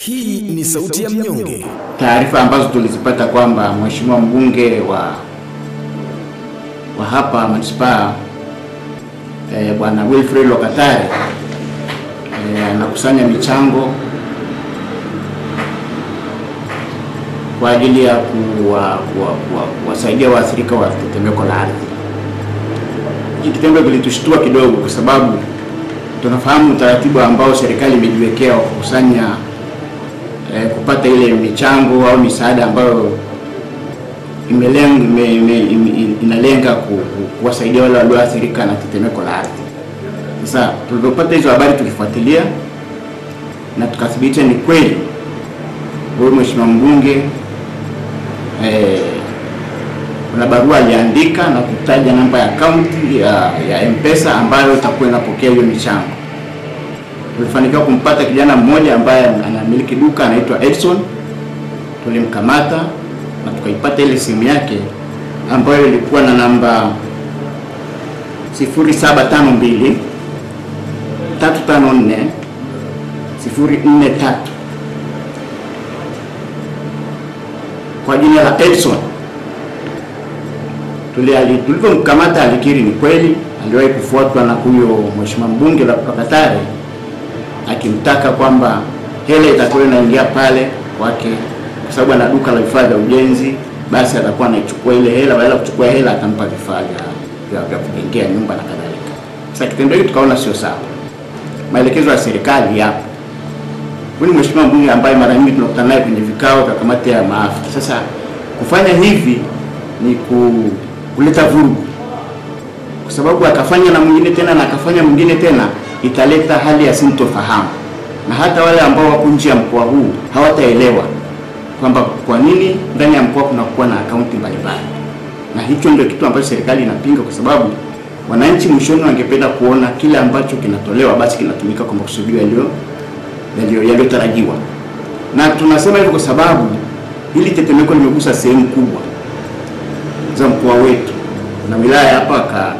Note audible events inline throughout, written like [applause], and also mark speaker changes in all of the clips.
Speaker 1: Hii ni sauti ya mnyonge.
Speaker 2: Taarifa ambazo tulizipata kwamba mheshimiwa mbunge wa wa hapa manispaa eh, bwana Wilfred Lokatare eh, anakusanya michango kwa ajili ya kuwasaidia kuwa, kuwa, kuwasaidia waathirika wa tetemeko la ardhi. Hiki kitendo kilitushtua kidogo, kwa sababu tunafahamu utaratibu ambao serikali imejiwekea wa kukusanya kupata ile michango au misaada ambayo imelenga ime, inalenga ku, ku, kuwasaidia wale walioathirika na tetemeko la ardhi. Sasa tulipopata hizo habari tukifuatilia na tukathibitisha ni kweli huyu mheshimiwa mbunge eh, kuna barua aliandika na kutaja namba ya akaunti ya, ya M-Pesa ambayo itakuwa inapokea hiyo michango. Tulifanikiwa kumpata kijana mmoja ambaye anamiliki duka anaitwa Edson. Tulimkamata na tukaipata ile simu yake ambayo ilikuwa na namba 0752 354 043 kwa jina la Edson. Tulivyomkamata alikiri ni kweli aliwahi kufuatwa na huyo mheshimiwa mbunge la Lokatare akimtaka kwamba hela itakuwa inaingia pale kwake, kwa sababu ana duka la vifaa vya ujenzi, basi atakuwa anaichukua ile hela, badala ya kuchukua hela atampa vifaa vya vya kujengea nyumba na kadhalika. Sasa kitendo hiki tukaona sio sawa, maelekezo ya serikali yapo. Huyu mheshimiwa mbunge ambaye mara nyingi tunakutana naye kwenye vikao vya kamati ya maafa. Sasa kufanya hivi ni ku, kuleta vurugu, kwa sababu akafanya na mwingine tena na akafanya mwingine tena, italeta hali ya sintofahamu, na hata wale ambao wako nje ya mkoa huu hawataelewa kwamba kwa nini ndani ya mkoa kunakuwa na akaunti mbalimbali, na hicho ndio kitu ambacho serikali inapinga, kwa sababu wananchi mwishoni wangependa kuona kile ambacho kinatolewa basi kinatumika kwa makusudi yaliyo yaliyotarajiwa. Na tunasema hivyo kwa sababu hili tetemeko limegusa sehemu kubwa za mkoa wetu. Na wilaya hapa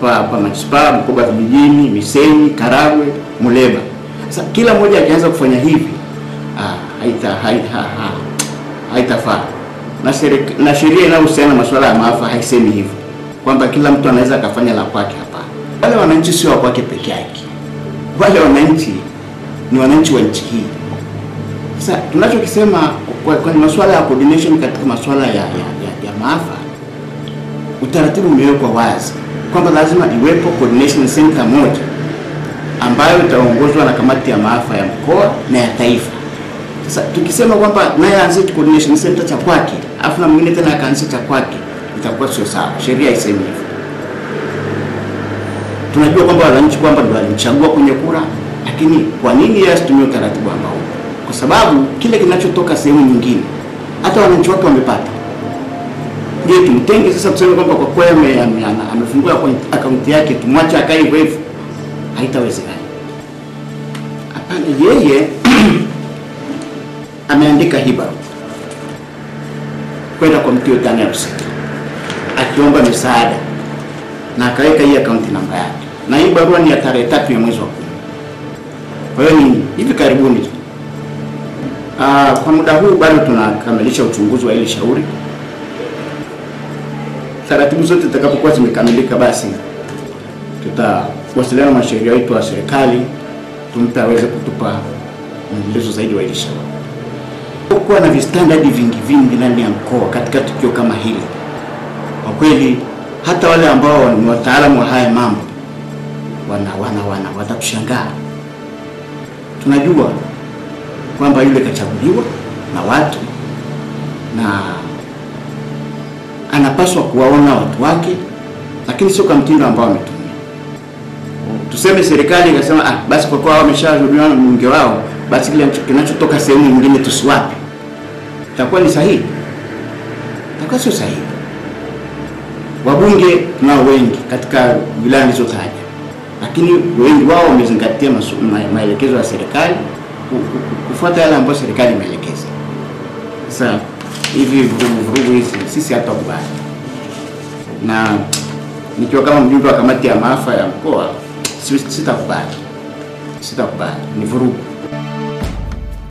Speaker 2: hapa hapa manispaa, Bukoba vijijini, Misenyi, Karagwe, Muleba. Sasa kila mmoja akianza kufanya hivi ah, haita haita ha, haitafaa na sheria na sheria inayohusiana na masuala ya maafa haisemi hivyo kwamba kila mtu anaweza akafanya la kwake. Hapana, wale wananchi sio wa peke yake, wale wananchi ni wananchi wa nchi hii. Sasa tunachokisema kwenye masuala ya coordination katika masuala ya, ya, ya, ya maafa, utaratibu umewekwa wazi kwamba lazima iwepo coordination center moja ambayo itaongozwa na kamati ya maafa ya mkoa na ya taifa. Sasa tukisema kwamba naye aanzie coordination center cha kwake afu na mwingine tena akaanzia cha kwake, itakuwa sio sawa. Sheria haisemi hivyo. Tunajua kwamba wananchi kwamba ndio walimchagua kwenye kura lakini kwa nini yeye asitumie utaratibu ambao? Kwa sababu kile kinachotoka sehemu nyingine hata wananchi wake wamepata. Je, tumtenge sasa tuseme kwamba kwa kweli ame amefungua akaunti yake tumwache akae hivyo hivyo? Haitawezekana. Hapana, yeye [clears throat] ameandika hii barua kwenda kwa mtu yote anayehusika akiomba misaada na akaweka hii akaunti namba yake, na hii barua ni ya tarehe tatu ya mwezi wa kumi. kwa hiyo ni hivi karibuni tu. Ah, kwa muda huu bado tunakamilisha uchunguzi wa ile shauri. Taratibu zote zitakapokuwa zimekamilika, basi tutawasiliana na sheria wetu wa serikali tumpe aweze kutupa mwendelezo zaidi wa shauri. Kuwa na vistandadi vingi vingi ndani ya mkoa katika tukio kama hili, kwa kweli hata wale ambao ni wataalamu wa haya mambo wana wana wana watatushangaa tunajua kwamba yule kachaguliwa na watu na anapaswa kuwaona watu wake, lakini sio kwa mtindo ambao ametumia. Tuseme serikali ikasema ah, basi kwa kuwa wameshahudumiwa na mbunge wao, basi kile kinachotoka sehemu nyingine tusiwape, itakuwa ni sahihi? Itakuwa sio sahihi. Wabunge tunao wengi katika wilaya nilizotaja lakini wengi wao wamezingatia maelekezo ya serikali, kufuata yale ambayo serikali imeelekeza. Sasa hivi vurugu hizi sisi hatukubali, na nikiwa kama mjumbe wa kamati ya maafa ya mkoa sitakubali, sitakubali, ni vurugu.